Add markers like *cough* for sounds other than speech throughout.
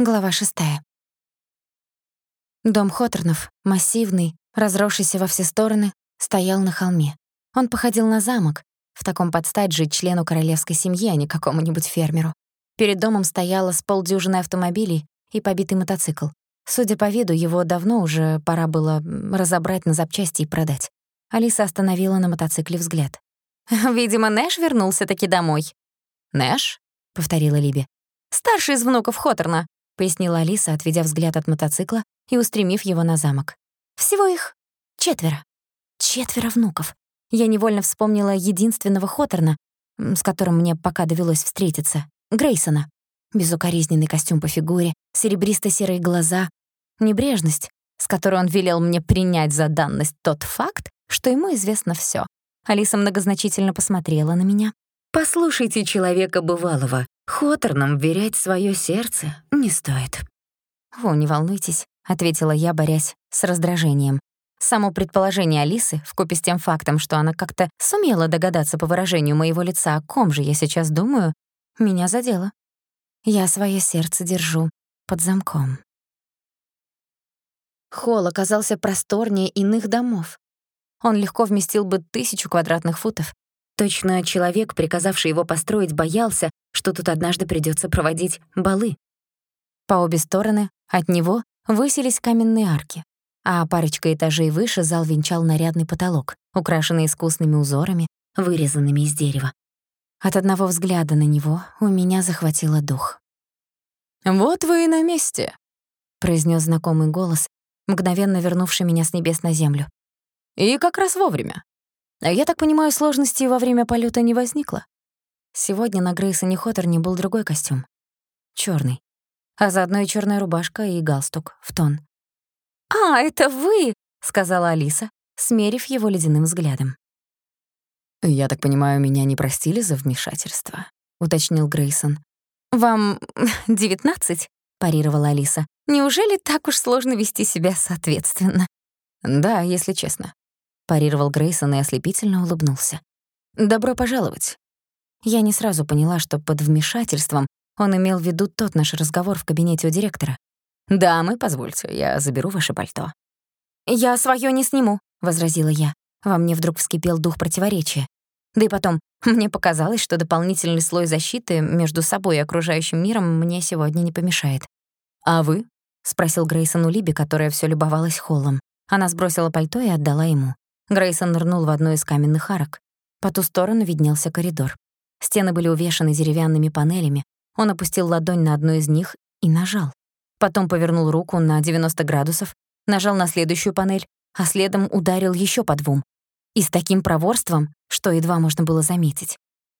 Глава шестая. Дом Хоторнов, массивный, разросшийся во все стороны, стоял на холме. Он походил на замок, в таком подстать жить члену королевской семьи, а не какому-нибудь фермеру. Перед домом стояло с полдюжины автомобилей и побитый мотоцикл. Судя по виду, его давно уже пора было разобрать на запчасти и продать. Алиса остановила на мотоцикле взгляд. *laughs* «Видимо, Нэш вернулся-таки домой». «Нэш?» — повторила Либи. «Старший из внуков Хоторна пояснила Алиса, отведя взгляд от мотоцикла и устремив его на замок. Всего их четверо. Четверо внуков. Я невольно вспомнила единственного Хоторна, с которым мне пока довелось встретиться, Грейсона. Безукоризненный костюм по фигуре, серебристо-серые глаза, небрежность, с которой он велел мне принять за данность тот факт, что ему известно всё. Алиса многозначительно посмотрела на меня. «Послушайте человека бывалого. Хоторном верять свое сердце не стоит. «О, не волнуйтесь», — ответила я, борясь с раздражением. Само предположение Алисы, вкупе с тем фактом, что она как-то сумела догадаться по выражению моего лица, о ком же я сейчас думаю, меня задело. Я свое сердце держу под замком. Холл оказался просторнее иных домов. Он легко вместил бы тысячу квадратных футов, Точно человек, приказавший его построить, боялся, что тут однажды придётся проводить балы. По обе стороны от него высились каменные арки, а парочка этажей выше зал венчал нарядный потолок, украшенный искусными узорами, вырезанными из дерева. От одного взгляда на него у меня захватило дух. «Вот вы и на месте», — произнёс знакомый голос, мгновенно вернувший меня с небес на землю. «И как раз вовремя. Я так понимаю, сложностей во время полета не возникло? Сегодня на Грейсоне Хоттерне был другой костюм. черный, А заодно и черная рубашка и галстук в тон. «А, это вы!» — сказала Алиса, смерив его ледяным взглядом. «Я так понимаю, меня не простили за вмешательство?» — уточнил Грейсон. «Вам девятнадцать?» — парировала Алиса. «Неужели так уж сложно вести себя соответственно?» «Да, если честно парировал Грейсон и ослепительно улыбнулся. «Добро пожаловать». Я не сразу поняла, что под вмешательством он имел в виду тот наш разговор в кабинете у директора. «Дамы, позвольте, я заберу ваше пальто». «Я своё не сниму», — возразила я. Во мне вдруг вскипел дух противоречия. Да и потом, мне показалось, что дополнительный слой защиты между собой и окружающим миром мне сегодня не помешает. «А вы?» — спросил Грейсон у Либи, которая всё любовалась холлом. Она сбросила пальто и отдала ему. Грейсон нырнул в одну из каменных арок. По ту сторону виднелся коридор. Стены были увешаны деревянными панелями. Он опустил ладонь на одну из них и нажал. Потом повернул руку на 90 градусов, нажал на следующую панель, а следом ударил еще по двум. И с таким проворством, что едва можно было заметить.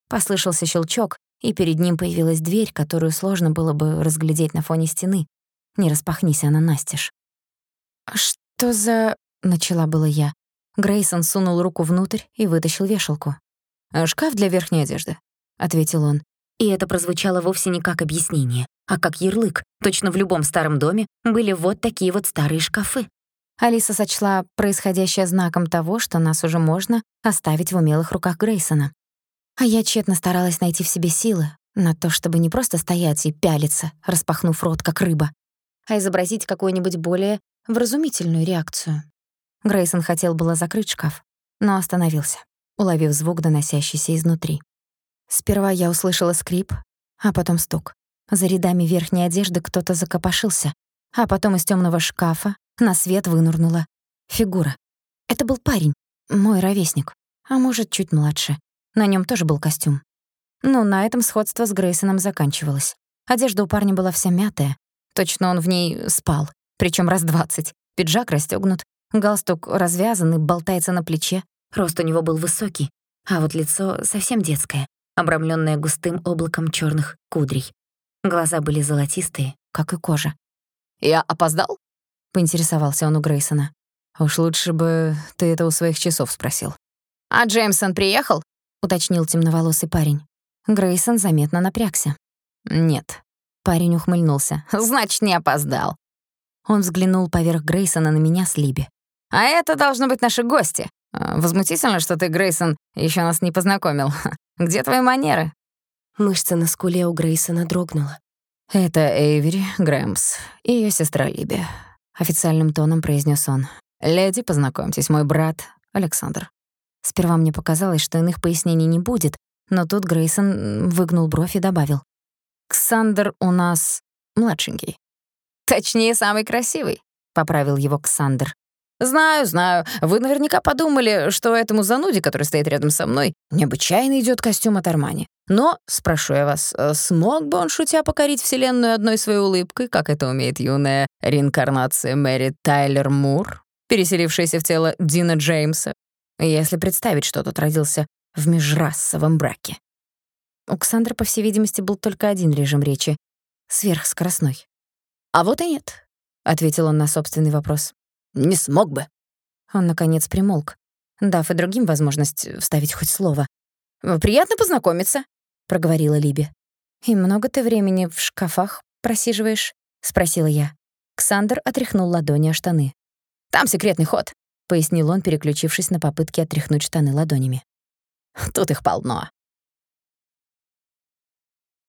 Послышался щелчок, и перед ним появилась дверь, которую сложно было бы разглядеть на фоне стены. Не распахнись она настежь. «Что за...» — начала было я. Грейсон сунул руку внутрь и вытащил вешалку. «А «Шкаф для верхней одежды», — ответил он. И это прозвучало вовсе не как объяснение, а как ярлык. Точно в любом старом доме были вот такие вот старые шкафы. Алиса сочла происходящее знаком того, что нас уже можно оставить в умелых руках Грейсона. А я тщетно старалась найти в себе силы на то, чтобы не просто стоять и пялиться, распахнув рот, как рыба, а изобразить какую-нибудь более вразумительную реакцию. Грейсон хотел было закрыть шкаф, но остановился, уловив звук, доносящийся изнутри. Сперва я услышала скрип, а потом стук. За рядами верхней одежды кто-то закопошился, а потом из тёмного шкафа на свет вынурнула фигура. Это был парень, мой ровесник, а может, чуть младше. На нём тоже был костюм. Ну, на этом сходство с Грейсоном заканчивалось. Одежда у парня была вся мятая. Точно он в ней спал, причём раз двадцать. Пиджак расстёгнут, Галстук развязан и болтается на плече. Рост у него был высокий, а вот лицо совсем детское, обрамленное густым облаком черных кудрей. Глаза были золотистые, как и кожа. «Я опоздал?» — поинтересовался он у Грейсона. «Уж лучше бы ты это у своих часов спросил». «А Джеймсон приехал?» — уточнил темноволосый парень. Грейсон заметно напрягся. «Нет». Парень ухмыльнулся. «Значит, не опоздал». Он взглянул поверх Грейсона на меня с Либи. А это должно быть наши гости. А, возмутительно, что ты, Грейсон, еще нас не познакомил. *laughs* Где твои манеры?» Мышца на скуле у Грейсона дрогнула. «Это Эйвери Грэмс и её сестра Либи», — официальным тоном произнёс он. «Леди, познакомьтесь, мой брат Александр». Сперва мне показалось, что иных пояснений не будет, но тут Грейсон выгнул бровь и добавил. «Ксандр у нас младшенький». «Точнее, самый красивый», — поправил его Ксандр. «Знаю, знаю. Вы наверняка подумали, что этому зануде, который стоит рядом со мной, необычайно идёт костюм от Армани. Но, спрошу я вас, э, смог бы он, шутя, покорить Вселенную одной своей улыбкой, как это умеет юная реинкарнация Мэри Тайлер Мур, переселившаяся в тело Дина Джеймса, если представить, что тот родился в межрасовом браке?» У Ксандра, по всей видимости, был только один режим речи — сверхскоростной. «А вот и нет», — ответил он на собственный вопрос. Не смог бы. Он, наконец, примолк, дав и другим возможность вставить хоть слово. «Приятно познакомиться», — проговорила Либи. «И много ты времени в шкафах просиживаешь?» — спросила я. Ксандр отряхнул ладони о штаны. «Там секретный ход», — пояснил он, переключившись на попытки отряхнуть штаны ладонями. «Тут их полно.